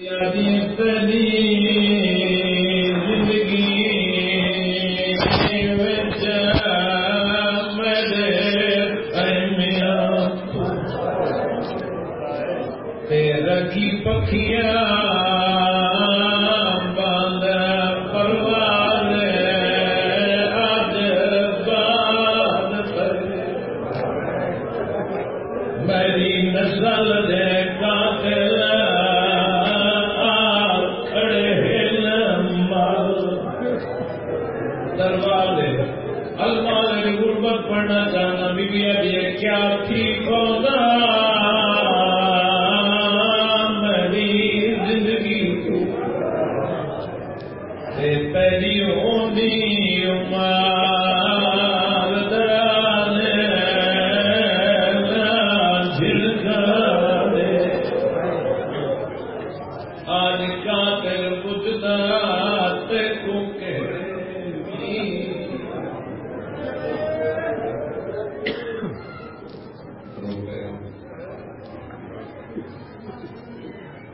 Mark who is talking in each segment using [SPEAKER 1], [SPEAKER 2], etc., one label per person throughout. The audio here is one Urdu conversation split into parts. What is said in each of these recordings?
[SPEAKER 1] زندگی سوال ہے الماز غربت پڑھنا چاہنا بیوی اب یہ کیا تھی خدا گئے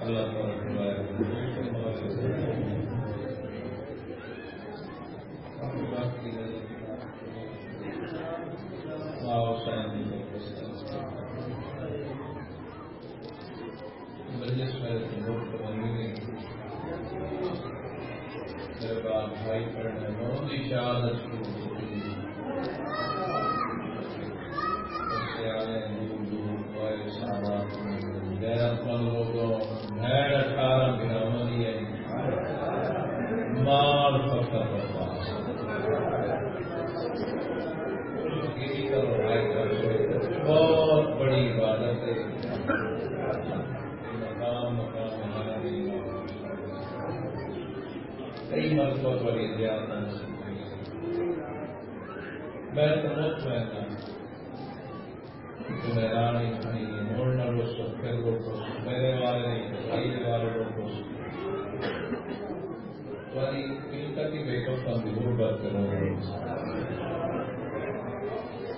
[SPEAKER 1] اللہ تعالیٰ ہے۔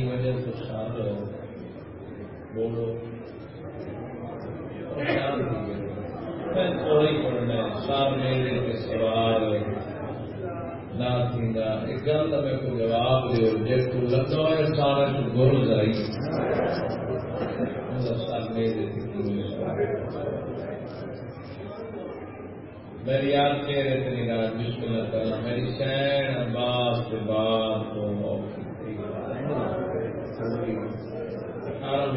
[SPEAKER 1] کی وجہ سے شاد بولو۔ میں تھوڑی پڑھنا سامنے کے سوال نہ میں کو جواب دیو جے تو لگو ہے، سارے گول جائی۔ مطلب میری آپ چہرے سے نگاہ میری شین عباس کے بعد تو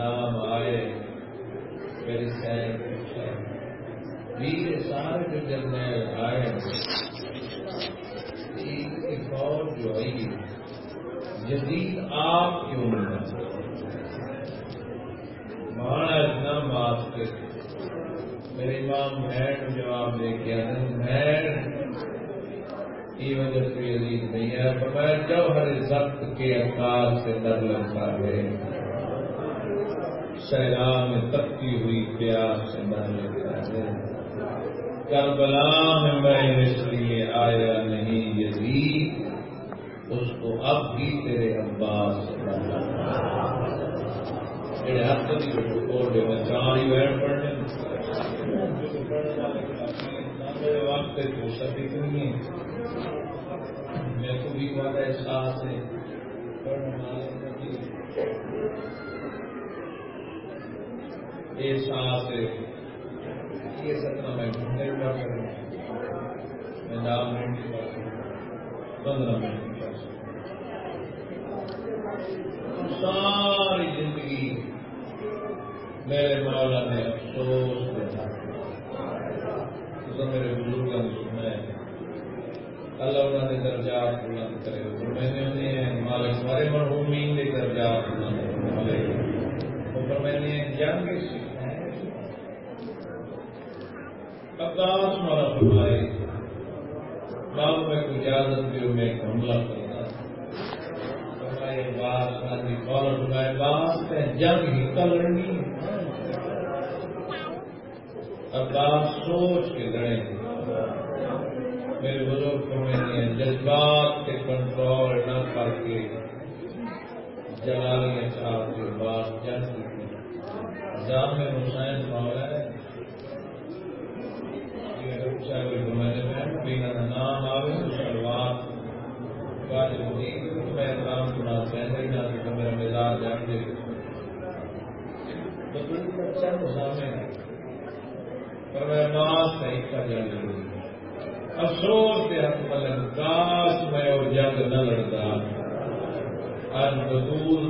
[SPEAKER 1] نام آئے میں آئے ایک اور جو آئی جدید آپ کی عمر مہاراج میرے امام بہن جواب دے کے آدم بہن کی وجہ سے عزیز نہیں ہے، فرمایا جب ہر ضبط کے انداز سے در لگتا ہے سیلاب میں تپتی ہوئی پیاس سے کربلا میں میں اس لیے آیا نہیں یزید، اس کو اب بھی تیرے عباس جڑے ہاتھ کی بیٹھے کھول دے میں چار ہی بیٹھ پڑھنے وقت دوسرا نہیں ہے؟ میں کو بھی بڑا احساس ہے ایک سال سے یہ ستنا میں ڈیڑھ کر نام منٹ پندرہ منٹ ساری زندگی میرے مولا نے افسوس دینا میرے بزرگ نے سنا اللہ انہوں نے درجات بلند کرے۔ میں نے مالک ہمارے مرحومین نے درجات بلند کرے۔ پر میں نے جنگ عباس مارا فرمائے باب میں کوئی اجازت بھی میں ایک حملہ کرنا فرمائے باس گاندھی فوراً فرمائے باس پہ جنگ ہی لڑنی عباس سوچ کے لڑے میرے بزرگ فرمائے، جذبات کے کنٹرول نہ کر کے جلالیاں چاہ کے بعد جنگ کی۔ جامع حسین مولا ہے نام آئے شروعات میں نام سنا پہلے نہ تو میرا مزاج جان دے پر میں کا جان افسوس کے حق ملن کاش میں اور جنگ نہ لڑتا۔ اج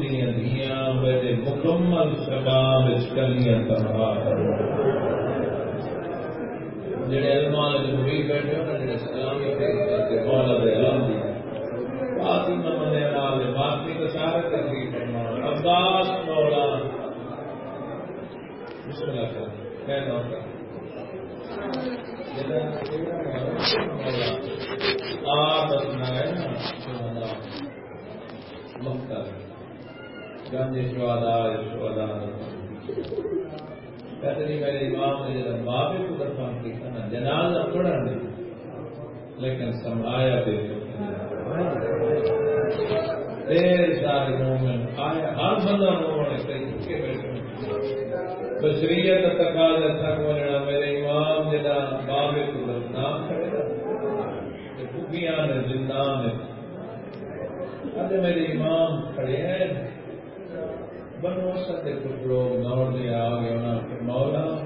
[SPEAKER 1] دیا دیا میرے مکمل شباب کلیاں تباہ جڑے علمان بیٹھے ہو نا جڑے مولا دے علم دی سارے جنازہ پڑھا لیکن سمایا دیر سارے مومن آیا ہر بندہ مومن ہے بیٹھے بشریت تقاضا تک بننا میرے امام جدا باب کو درفان کھڑے گا۔ خوبیاں نے زندہ نے۔ اب میرے امام کھڑے ہیں۔ بنو سکتے کچھ لوگ دوڑ دے آ گئے انہوں نے مولا،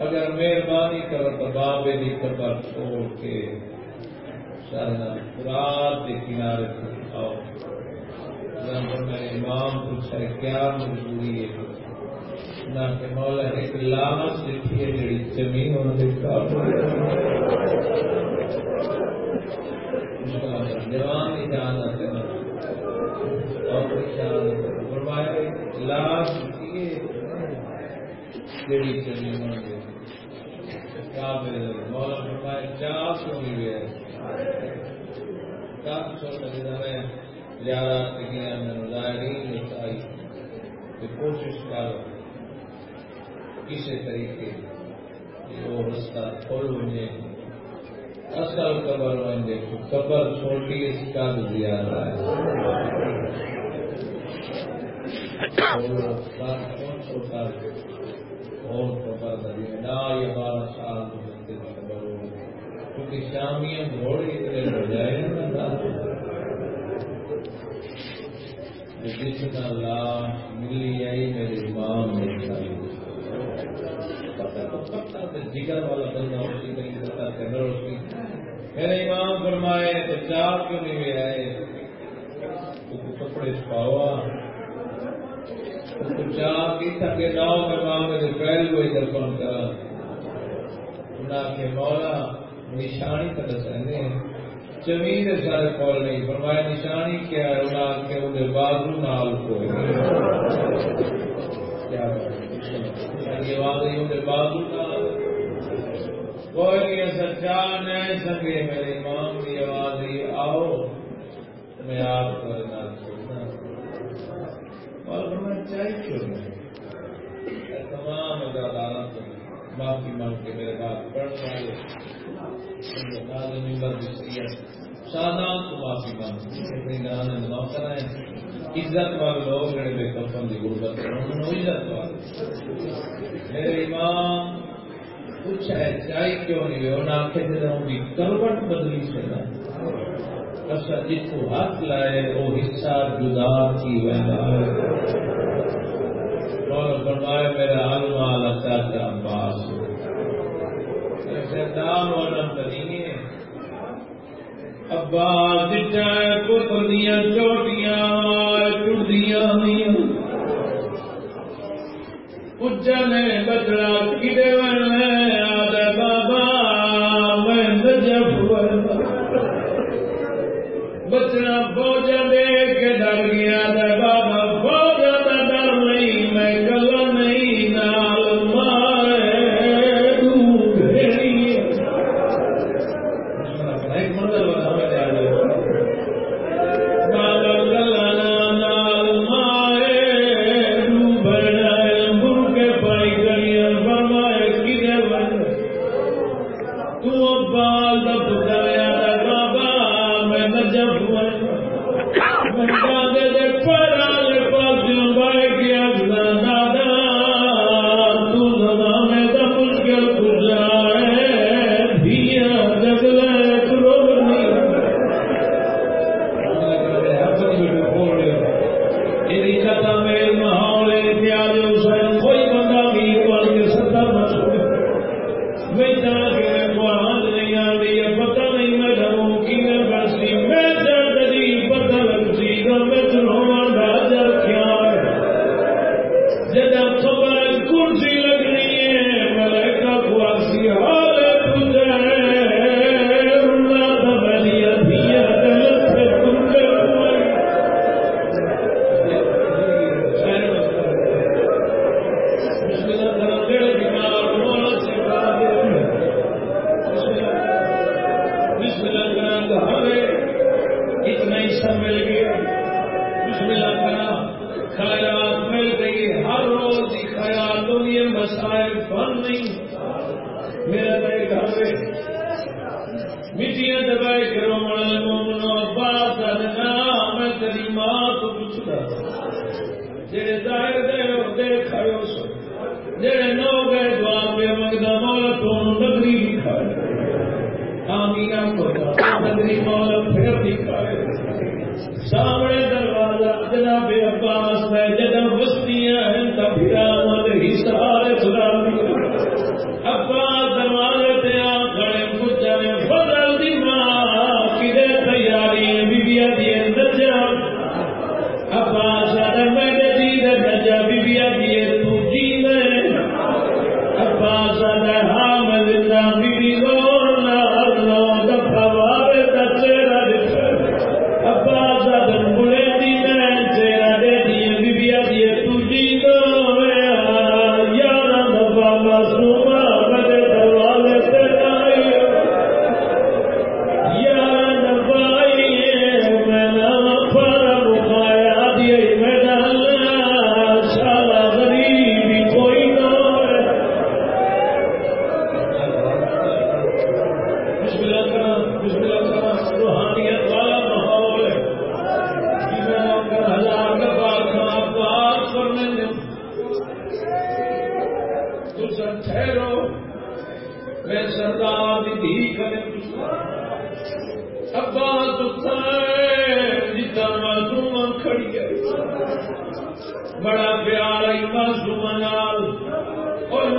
[SPEAKER 1] اگر مہربانی کرو تو بابے کی قبر چھوڑ کے رات کے کنارے پر امام پوچھا کیا مجبوری ہے؟ نہ کہ مولا ایک لاش دیکھی ہے جی زمین انہوں نے جوان کی جان ہے۔ اور پریشان فرمایا لاش جیڑی زمین انہوں نے کیا مولا فرمایا چار سو بھی کب سو میں زیارت گیا میں آئی کوشش کر کسی طریقے وہ رستہ کھول ہوئے اصل قبر بن قبر چھوٹی اس کا زیادہ ہے۔ اور قبر دیا یہ بارہ سال کیونکہ شامیاں گھوڑی اتنے ہو جائے جس کا لاش ملی آئی میرے امام نے جگر والا بندہ پتا اس کی میرے امام فرمائے تو چار کیوں نہیں آئے کپڑے چار کی تھکے ناؤ میرے پہل درپن کرا انہیں کے مولا نشانی کا دسنے زمین سارے کول نہیں، فرمایا نشانی کیا ہے انہیں کے انہیں بازو نال کو کیا یہ یعنی بازو نال۔ کوئی نہیں سچا نئے سنگے میرے امام کی آواز آؤ، میں آپ کرنا اور چاہیے کیوں نہیں تمام اداروں سے معافی مانگ کے میرے بات پڑھنے والے ممبر سادات کو معافی مانگ گانے نہ کرائیں عزت والے لوگ جڑے بے کفن کی غربت عزت والے۔ میرے امام، کچھ ہے، چاہیے کیوں نہیں؟ ہوئے انہیں آخر جب کروٹ بدلی سے اچھا جس کو ہاتھ لائے، وہ حصہ جدا کی اور فرمائے میرا حل والا اچھا چاچا کتاب اور ہم کریں گے عباس کفر چوٹیاں ٹردیاں ہوئی اجن بدلا کھڑے بن بابا میں بچنا بول نہیں۔ میرا بھائی گھر میں مٹیاں دبائے کرو مڑا مومنو عباس نام تری ماں کو پوچھتا جڑے ظاہر دے اور دے کھڑو سو جڑے نہ گئے دعا پہ منگتا مولا تو نگری بھی دکھائے آمینہ کو نگری مولا پھر دکھائے سام ہے بڑا پیار اور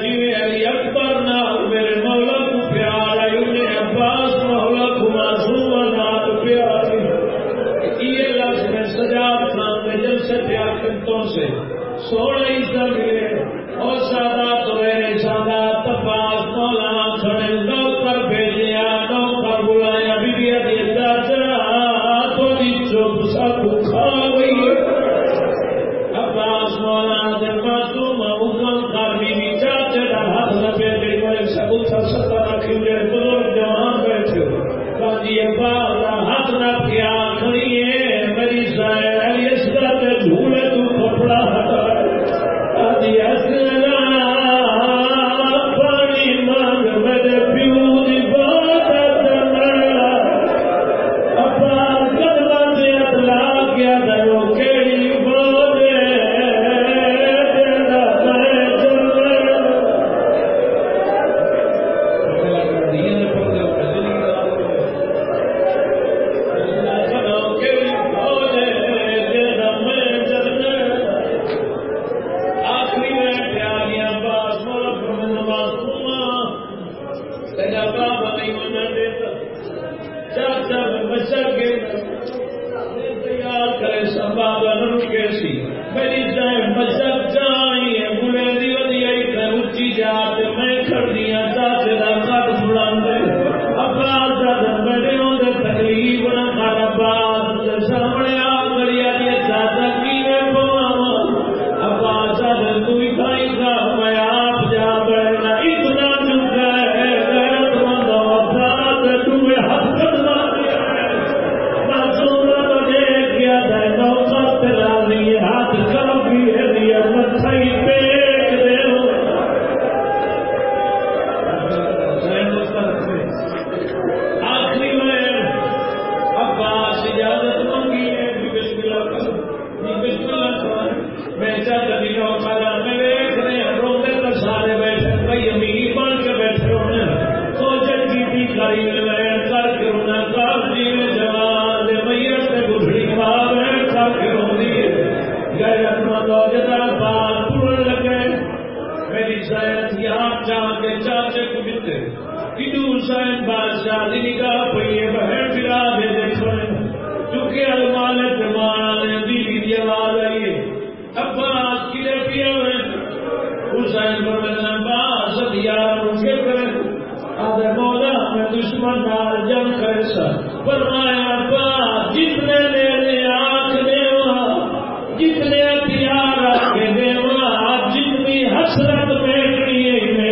[SPEAKER 1] جی علی اکبر نال میرے مولا کو پیار آئی انہیں عباس مولا کو معصوم نال پیار یہ لفظ میں سجاد خان میں پیار کرتوں سے سونا ہی سب جتنے لے لے دے وہاں جتنے ہتھیار رکھے دے جتنی حسرت بیٹھنی ہے